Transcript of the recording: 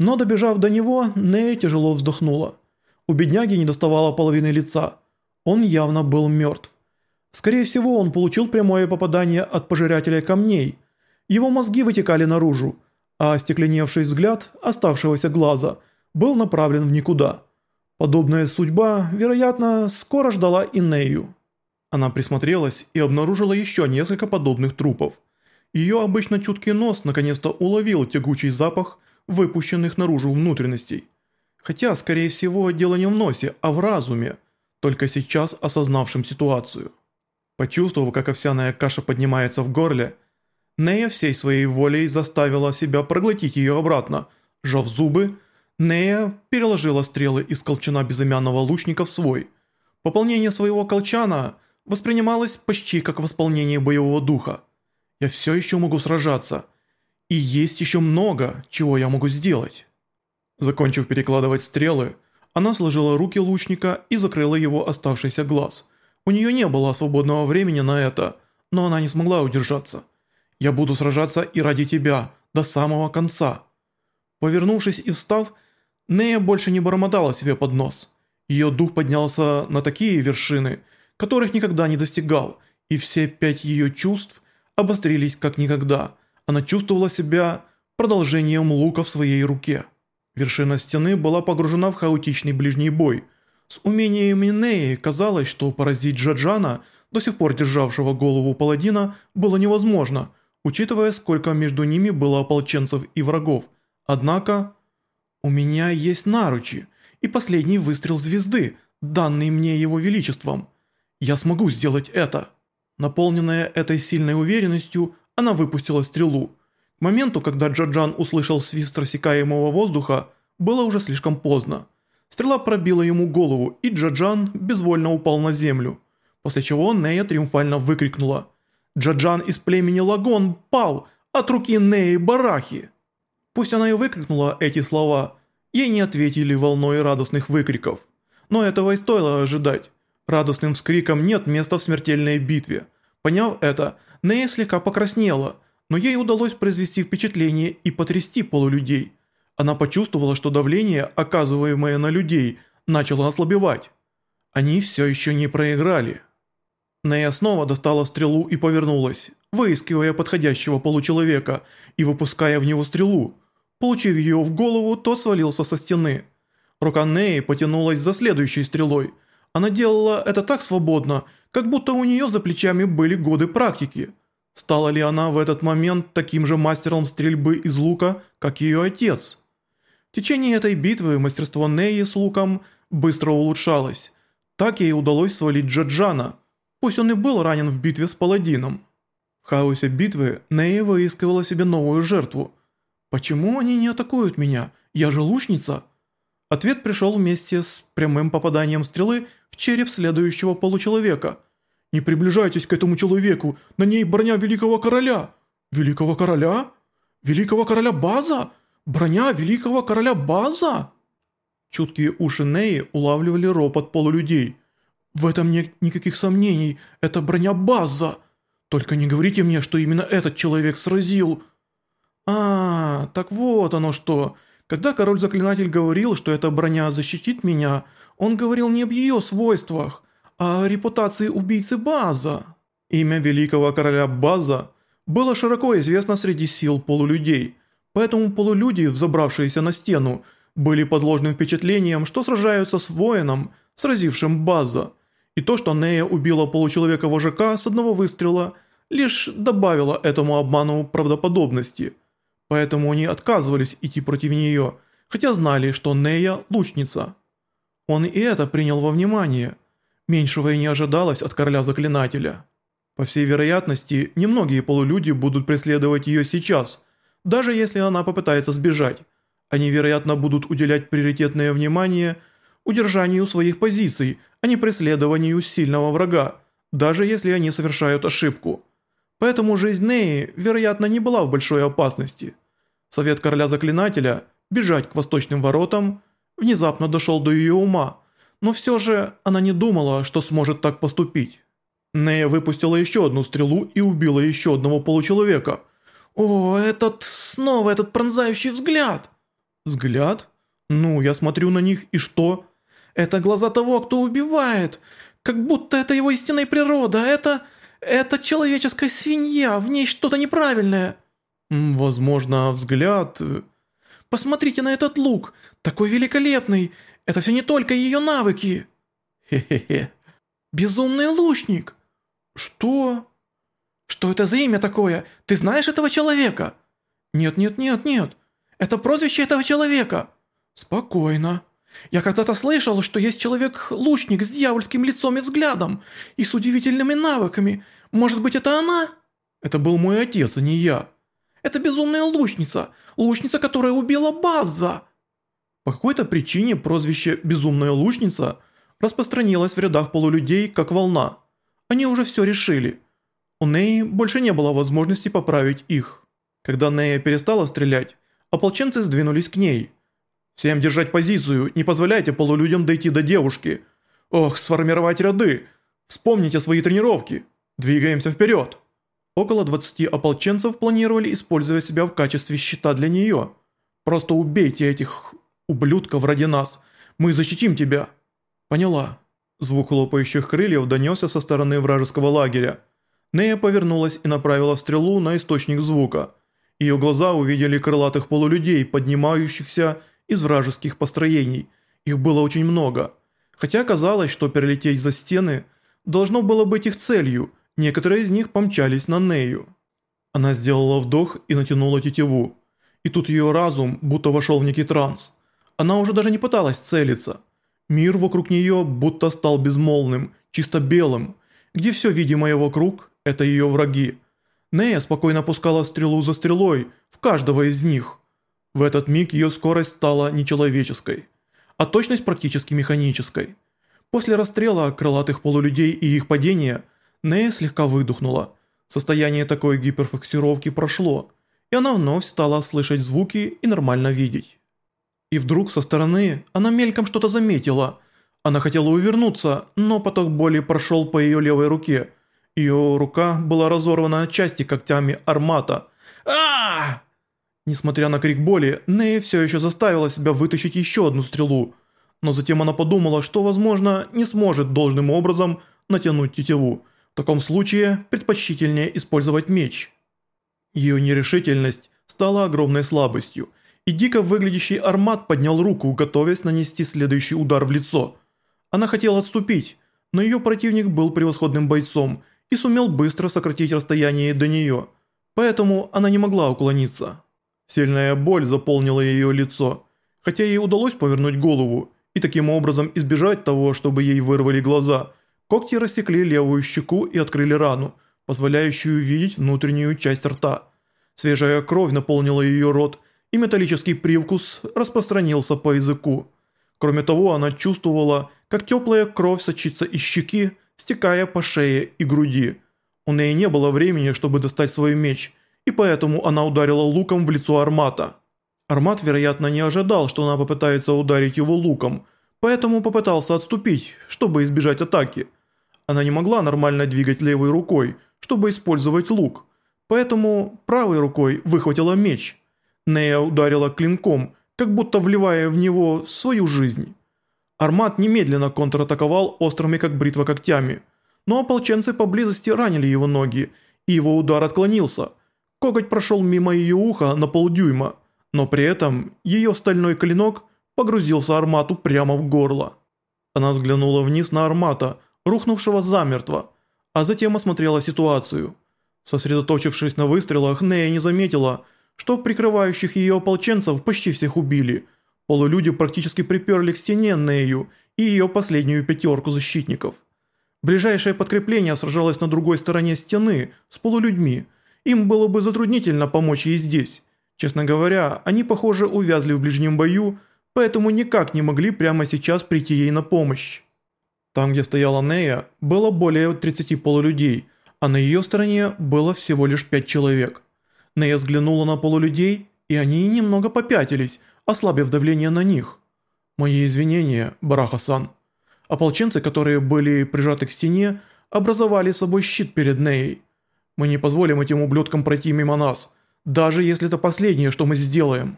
Но добежав до него, Нея тяжело вздохнула. У бедняги не доставало половины лица. Он явно был мертв. Скорее всего, он получил прямое попадание от пожирателя камней. Его мозги вытекали наружу, а остекленевший взгляд оставшегося глаза был направлен в никуда. Подобная судьба, вероятно, скоро ждала и Нею. Она присмотрелась и обнаружила еще несколько подобных трупов. Ее обычно чуткий нос наконец-то уловил тягучий запах выпущенных наружу внутренностей. Хотя, скорее всего, дело не в носе, а в разуме, только сейчас осознавшем ситуацию. Почувствовав, как овсяная каша поднимается в горле, Нея всей своей волей заставила себя проглотить ее обратно. Сжав зубы, Нея переложила стрелы из колчана безымянного лучника в свой. Пополнение своего колчана воспринималось почти как восполнение боевого духа. «Я все еще могу сражаться. И есть еще много, чего я могу сделать». Закончив перекладывать стрелы, она сложила руки лучника и закрыла его оставшийся глаз – у нее не было свободного времени на это, но она не смогла удержаться. «Я буду сражаться и ради тебя, до самого конца». Повернувшись и встав, Нея больше не бормотала себе под нос. Ее дух поднялся на такие вершины, которых никогда не достигал, и все пять ее чувств обострились как никогда. Она чувствовала себя продолжением лука в своей руке. Вершина стены была погружена в хаотичный ближний бой – с умениями Неи казалось, что поразить Джаджана, до сих пор державшего голову паладина, было невозможно, учитывая, сколько между ними было ополченцев и врагов. Однако, у меня есть наручи и последний выстрел звезды, данный мне его величеством. Я смогу сделать это. Наполненная этой сильной уверенностью, она выпустила стрелу. К моменту, когда Джаджан услышал свист рассекаемого воздуха, было уже слишком поздно. Стрела пробила ему голову, и Джаджан безвольно упал на землю. После чего Нея триумфально выкрикнула «Джаджан из племени Лагон пал от руки Неи Барахи!» Пусть она и выкрикнула эти слова, ей не ответили волной радостных выкриков. Но этого и стоило ожидать. Радостным вскриком нет места в смертельной битве. Поняв это, Нея слегка покраснела, но ей удалось произвести впечатление и потрясти полулюдей – она почувствовала, что давление, оказываемое на людей, начало ослабевать. Они все еще не проиграли. Нея снова достала стрелу и повернулась, выискивая подходящего получеловека и выпуская в него стрелу. Получив ее в голову, тот свалился со стены. Рука Неи потянулась за следующей стрелой. Она делала это так свободно, как будто у нее за плечами были годы практики. Стала ли она в этот момент таким же мастером стрельбы из лука, как ее отец? В течение этой битвы мастерство Неи с луком быстро улучшалось. Так ей удалось свалить Джаджана, пусть он и был ранен в битве с паладином. В хаосе битвы Нея выискивала себе новую жертву. «Почему они не атакуют меня? Я же лучница!» Ответ пришел вместе с прямым попаданием стрелы в череп следующего получеловека. «Не приближайтесь к этому человеку, на ней броня великого короля!» «Великого короля? Великого короля База?» Броня великого короля База?» Чуткие уши Неи улавливали ропот полулюдей. «В этом нет никаких сомнений, это броня База. Только не говорите мне, что именно этот человек сразил». «А, так вот оно что. Когда король-заклинатель говорил, что эта броня защитит меня, он говорил не об ее свойствах, а о репутации убийцы База». Имя великого короля База было широко известно среди сил полулюдей – Поэтому полулюди, взобравшиеся на стену, были под впечатлением, что сражаются с воином, сразившим База. И то, что Нея убила получеловека-вожака с одного выстрела, лишь добавило этому обману правдоподобности. Поэтому они отказывались идти против нее, хотя знали, что Нея – лучница. Он и это принял во внимание. Меньшего и не ожидалось от короля-заклинателя. По всей вероятности, немногие полулюди будут преследовать ее сейчас – даже если она попытается сбежать. Они, вероятно, будут уделять приоритетное внимание удержанию своих позиций, а не преследованию сильного врага, даже если они совершают ошибку. Поэтому жизнь Неи, вероятно, не была в большой опасности. Совет короля-заклинателя бежать к восточным воротам внезапно дошел до ее ума, но все же она не думала, что сможет так поступить. Нея выпустила еще одну стрелу и убила еще одного получеловека – «О, этот... снова этот пронзающий взгляд!» Взгляд? Ну, я смотрю на них, и что? Это глаза того, кто убивает. Как будто это его истинная природа. Это... это человеческая свинья. В ней что-то неправильное. Возможно, взгляд... Э, Посмотрите на этот лук. Такой великолепный. Это все не только ее навыки. Хе-хе-хе. Безумный лучник. Что? Что это за имя такое? Ты знаешь этого человека? Нет, нет, нет, нет. Это прозвище этого человека. Спокойно. Я когда-то слышал, что есть человек-лучник с дьявольским лицом и взглядом, и с удивительными навыками. Может быть, это она? Это был мой отец, а не я. Это безумная лучница, лучница, которая убила Базза. По какой-то причине прозвище «безумная лучница» распространилось в рядах полулюдей, как волна. Они уже все решили. У Неи больше не было возможности поправить их. Когда Нея перестала стрелять, ополченцы сдвинулись к ней – Всем держать позицию, не позволяйте полулюдям дойти до девушки. Ох, сформировать ряды. Вспомните свои тренировки. Двигаемся вперед. Около 20 ополченцев планировали использовать себя в качестве щита для нее. Просто убейте этих ублюдков ради нас. Мы защитим тебя. Поняла. Звук хлопающих крыльев донесся со стороны вражеского лагеря. Нея повернулась и направила стрелу на источник звука. Ее глаза увидели крылатых полулюдей, поднимающихся из вражеских построений. Их было очень много. Хотя казалось, что перелететь за стены должно было быть их целью, некоторые из них помчались на Нею. Она сделала вдох и натянула тетиву. И тут ее разум будто вошел в некий транс. Она уже даже не пыталась целиться. Мир вокруг нее будто стал безмолвным, чисто белым, где все видимое вокруг – это ее враги. Нея спокойно пускала стрелу за стрелой в каждого из них. В этот миг ее скорость стала нечеловеческой, а точность практически механической. После расстрела крылатых полулюдей и их падения, Нея слегка выдохнула. Состояние такой гиперфоксировки прошло, и она вновь стала слышать звуки и нормально видеть. И вдруг со стороны она мельком что-то заметила. Она хотела увернуться, но поток боли прошел по ее левой руке. Ее рука была разорвана на части когтями армата. а Несмотря на крик боли, Нэй все еще заставила себя вытащить еще одну стрелу, но затем она подумала, что, возможно, не сможет должным образом натянуть тетиву. В таком случае предпочтительнее использовать меч. Ее нерешительность стала огромной слабостью, и дико выглядящий армат поднял руку, готовясь нанести следующий удар в лицо. Она хотела отступить, но ее противник был превосходным бойцом и сумел быстро сократить расстояние до нее, поэтому она не могла уклониться. Сильная боль заполнила ее лицо, хотя ей удалось повернуть голову и таким образом избежать того, чтобы ей вырвали глаза. Когти рассекли левую щеку и открыли рану, позволяющую видеть внутреннюю часть рта. Свежая кровь наполнила ее рот, и металлический привкус распространился по языку. Кроме того, она чувствовала, как теплая кровь сочится из щеки, стекая по шее и груди. У нее не было времени, чтобы достать свой меч – и поэтому она ударила луком в лицо Армата. Армат, вероятно, не ожидал, что она попытается ударить его луком, поэтому попытался отступить, чтобы избежать атаки. Она не могла нормально двигать левой рукой, чтобы использовать лук, поэтому правой рукой выхватила меч. Нея ударила клинком, как будто вливая в него свою жизнь. Армат немедленно контратаковал острыми как бритва когтями, но ополченцы поблизости ранили его ноги, и его удар отклонился – Коготь прошел мимо ее уха на полдюйма, но при этом ее стальной клинок погрузился армату прямо в горло. Она взглянула вниз на армата, рухнувшего замертво, а затем осмотрела ситуацию. Сосредоточившись на выстрелах, Нея не заметила, что прикрывающих ее ополченцев почти всех убили. Полулюди практически приперли к стене Нею и ее последнюю пятерку защитников. Ближайшее подкрепление сражалось на другой стороне стены с полулюдьми – им было бы затруднительно помочь ей здесь. Честно говоря, они, похоже, увязли в ближнем бою, поэтому никак не могли прямо сейчас прийти ей на помощь. Там, где стояла Нея, было более 30 полулюдей, а на ее стороне было всего лишь 5 человек. Нея взглянула на полулюдей, и они немного попятились, ослабив давление на них. Мои извинения, Бараха-сан. Ополченцы, которые были прижаты к стене, образовали собой щит перед Неей. Мы не позволим этим ублюдкам пройти мимо нас, даже если это последнее, что мы сделаем».